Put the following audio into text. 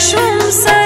شمسه